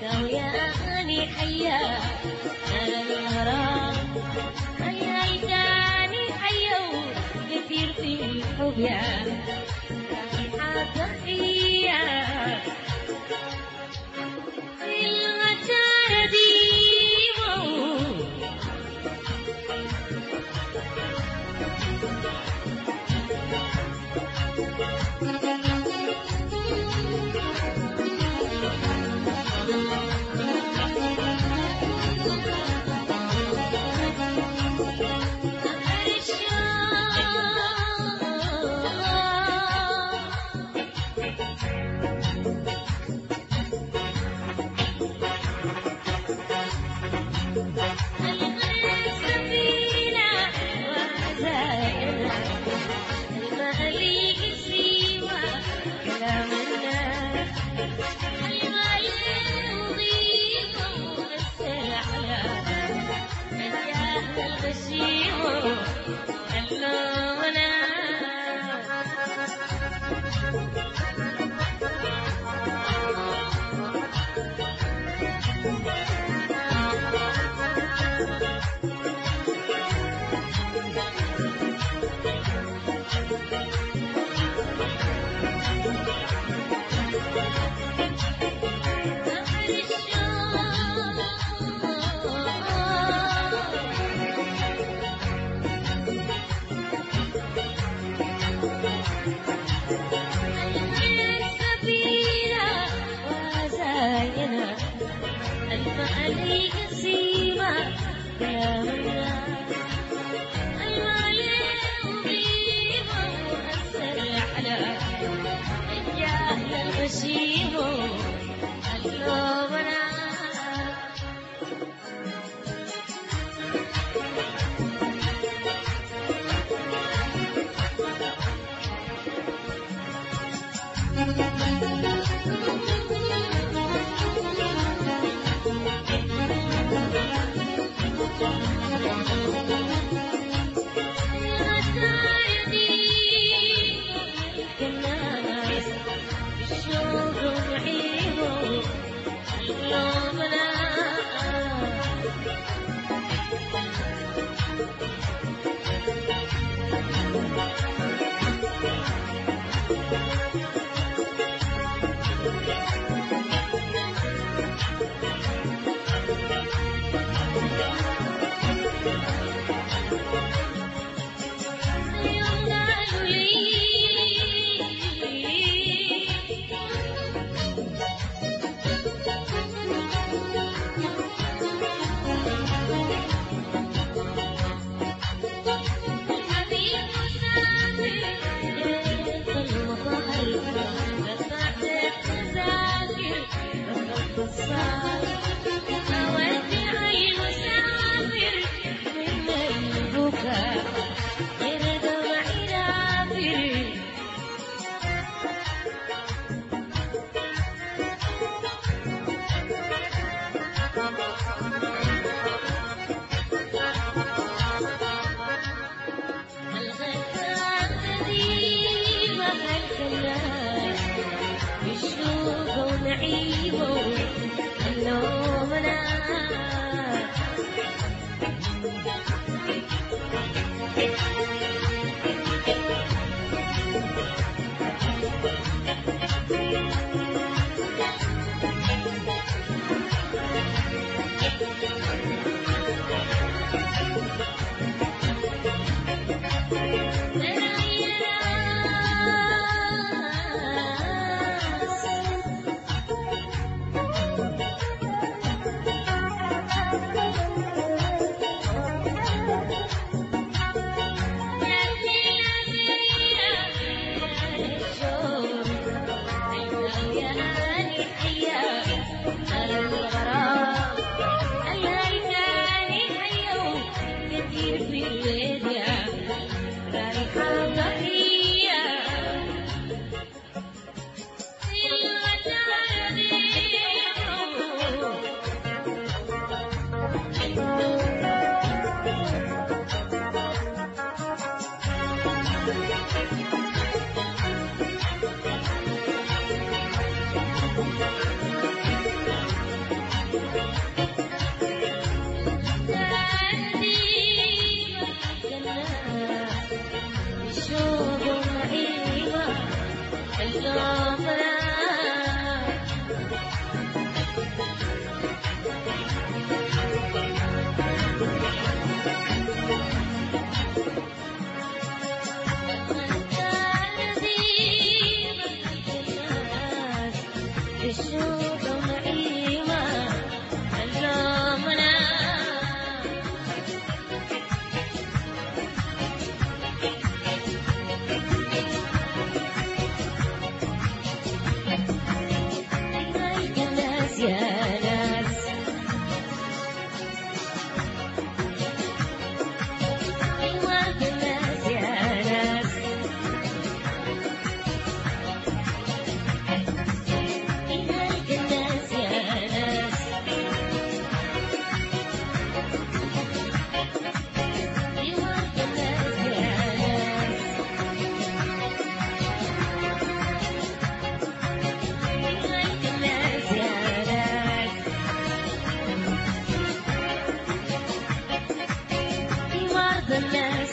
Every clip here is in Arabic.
حياته يا أغاني حيا أنا الهرام هيا لساني حيو كثير في الحب. يا حاضر فيا. Thank you. Yeah. Shabbat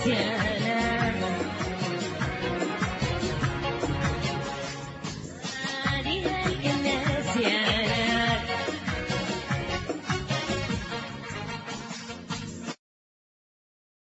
yeah.